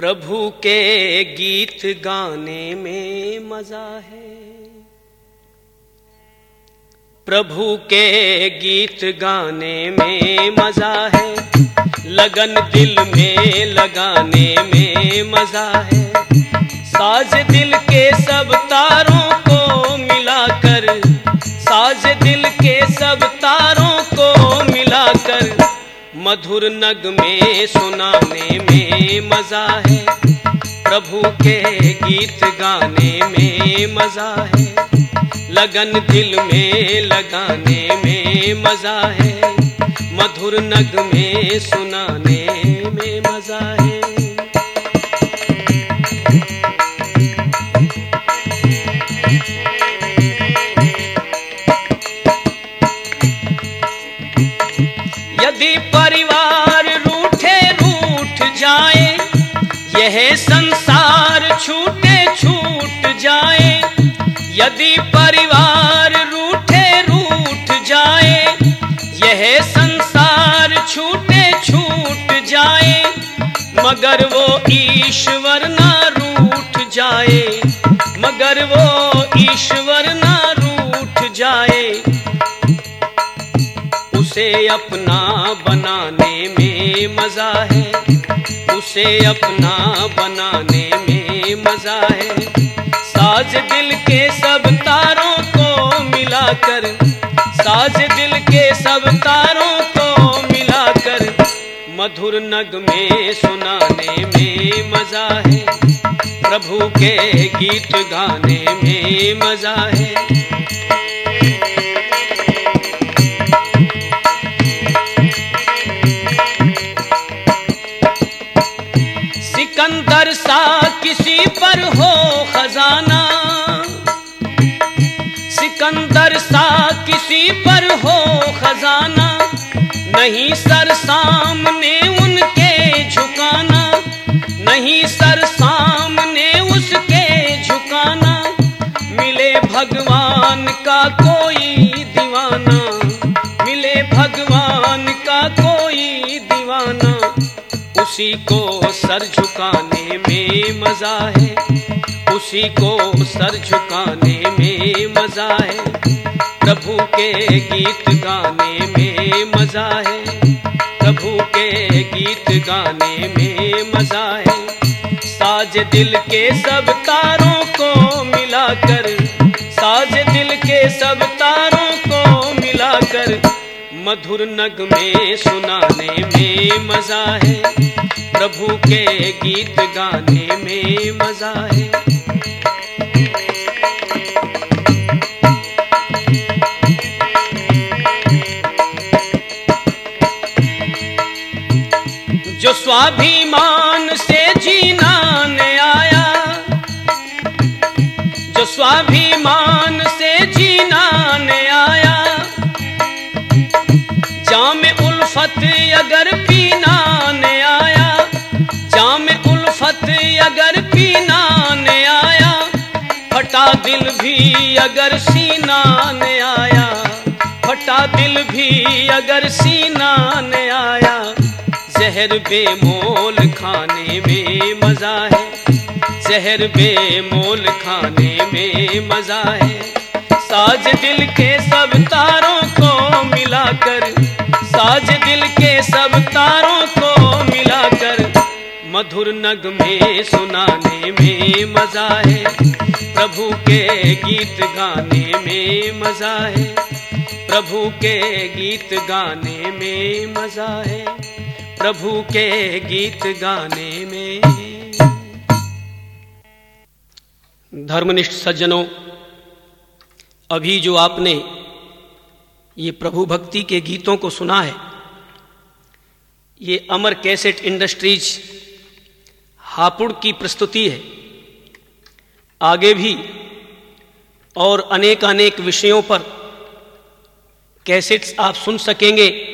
प्रभु के गीत गाने में मज़ा है। प्रभु के गीत गाने में मज़ा है। लगन दिल में लगाने में मज़ा है। साज दिल के सब तारों मधुर नग में सुनाने में मज़ा है। प्रभु के गीत गाने में मज़ा है। लगन दिल में लगाने में मज़ा है। मधुर नग में सुनाने में मज़ा है। यह संसार छूटे छूट जाए, यदि परिवार रूठे रूठ जाए, यह संसार छूटे छूट जाए, मगर वो ईश्वर ना रूठ जाए, मगर वो ईश्वर ना रूठ जाए। उसे अपना बनाने में मज़ा है। उसे अपना बनाने में मज़ा है। साज दिल के सब तारों को मिलाकर, साज दिल के सब तारों को मिलाकर, मधुर नग में सुनाने में मज़ा है। प्रभु के गीत गाने में मज़ा है। नहीं सर सामने उनके झुकाना, नहीं सर सामने उसके झुकाना, मिले भगवान का कोई दीवाना, मिले भगवान का कोई दीवाना, उसी को सर झुकाने में मज़ा है, उसी को सर झुकाने में मज़ा है। प्रभु के गीत गाने में मज़ा है। प्रभु के गीत गाने में मज़ा है। साज दिल के सब तारों को मिलाकर, साज दिल के सब तारों को मिलाकर, मधुर नग में सुनाने में मज़ा है। प्रभु के गीत गाने में मज़ा है। स्वाभिमान से जीना ने आया। जो स्वाभिमान से जीना ने आया। जाम उल्फत अगर पीना ने आया। जाम उल्फत अगर पीना ने आया। फटा दिल भी अगर सीना ने आया। फटा दिल भी अगर सीना ने आया। जहर बेमोल खाने में मज़ा है। जहर बेमोल खाने में मज़ा है। साज दिल के सब तारों को मिलाकर, साज दिल के सब तारों को मिलाकर, मधुर नग में सुनाने में मज़ा है। प्रभु के गीत गाने में मज़ा है। प्रभु के गीत गाने में मज़ा है। प्रभु के गीत गाने में। धर्मनिष्ठ सज्जनों, अभी जो आपने ये प्रभु भक्ति के गीतों को सुना है, ये अमर कैसेट इंडस्ट्रीज़ हापुड़ की प्रस्तुति है। आगे भी और अनेक अनेक विषयों पर कैसेट्स आप सुन सकेंगे।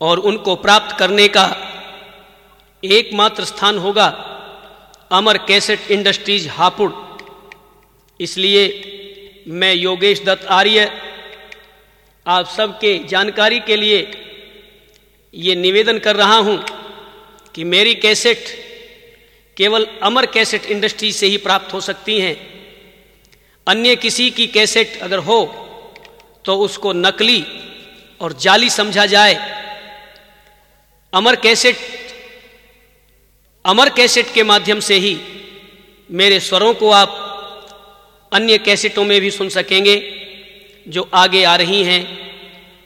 और उनको प्राप्त करने का एकमात्र स्थान होगा अमर कैसेट इंडस्ट्रीज़ हापुड़। इसलिए मैं योगेश दत्त आर्य, आप सबके जानकारी के लिए ये निवेदन कर रहा हूँ कि मेरी कैसेट केवल अमर कैसेट इंडस्ट्री से ही प्राप्त हो सकती हैं। अन्य किसी की कैसेट अगर हो तो उसको नकली और जाली समझा जाए। अमर कैसेट अमर कैसेट के माध्यम से ही मेरे स्वरों को आप अन्य कैसेटों में भी सुन सकेंगे, जो आगे आ रही हैं।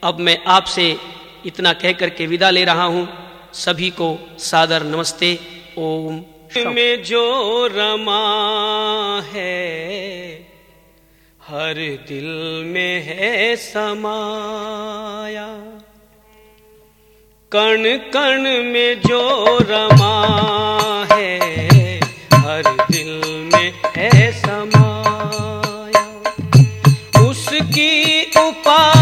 अब मैं आपसे इतना कह करके विदा ले रहा हूँ। सभी को सादर नमस्ते। ओम में जो रमा है, हर दिल में है समाया। कण कण में जो रमा है हर दिल में है समाया। उसकी उपाय